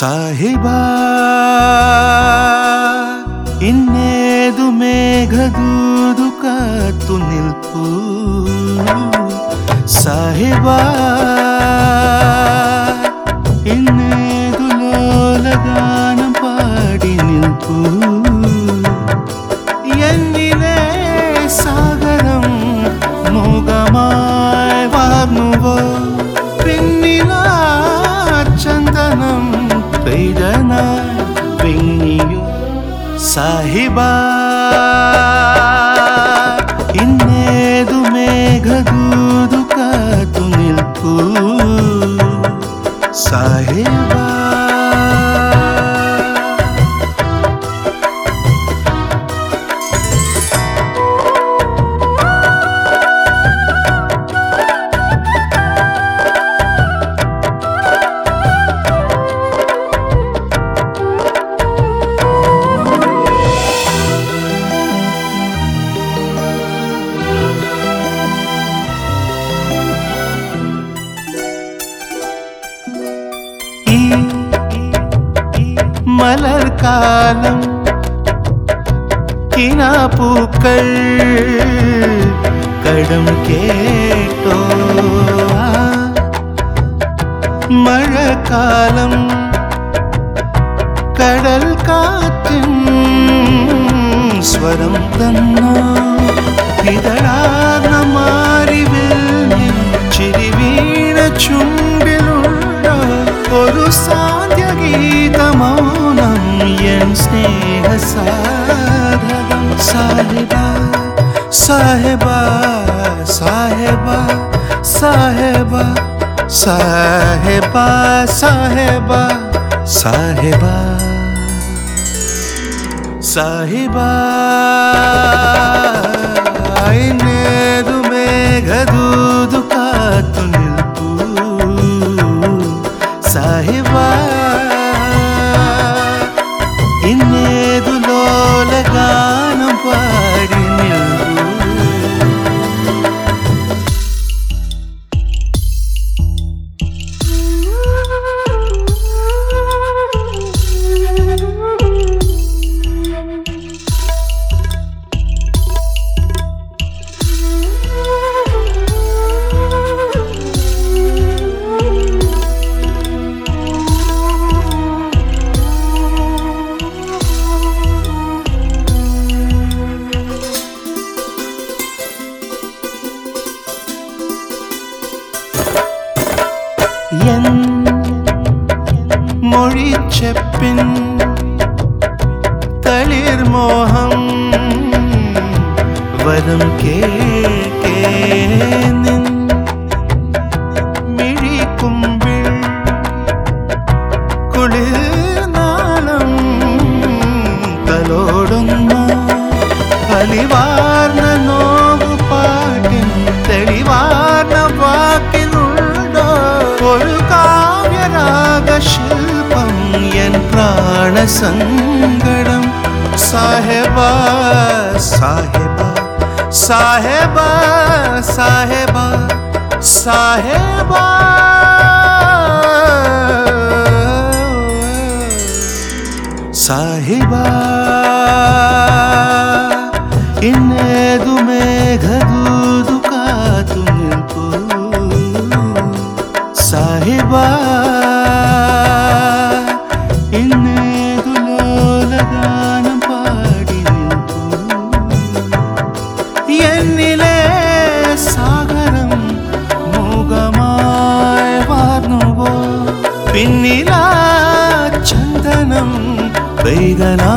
സാഹിബ ഇന്നേതു മേഘദൂതു കാത്തു നിൽപ്പൂ സാഹിബ ഇന്നേതു ലോലകാ जना साहिबा മലർക്കാലം കിനാപ്പൂക്കൾ കടം കേട്ടോ. മഴക്കാലം കടൽ കാറ്റും സ്വരം തന്നോ ഇതളാർന്ന മാറിവിൽ ചിരി വീണ ചുണ്ടിലുള്ള ഒരു സാധ്യ മൗനം यं स्नेहसाधनं साहेबा साहेबा साहेबा साहेबा साहेबा साहेबा साहेबा साहेबा। इन मेघ മൊഴിച്ചെപ്പിൻ തളിർമോഹം വരം കേൾക്കേ മിഴിക്കുമ്പിൾ കുളിർനാളം തലോടുന്ന അലിവാർന്ന നോവു പാട്ടിൻ തെളിവാർന്ന വാക്കിനുണ്ടോ? ഒരു കാവ്യരാഗ प्राण संगड़म साहेबा साहेबा साहेबा साहेबा साहेबा। साहेबा इन निरा चन्दनं वैदना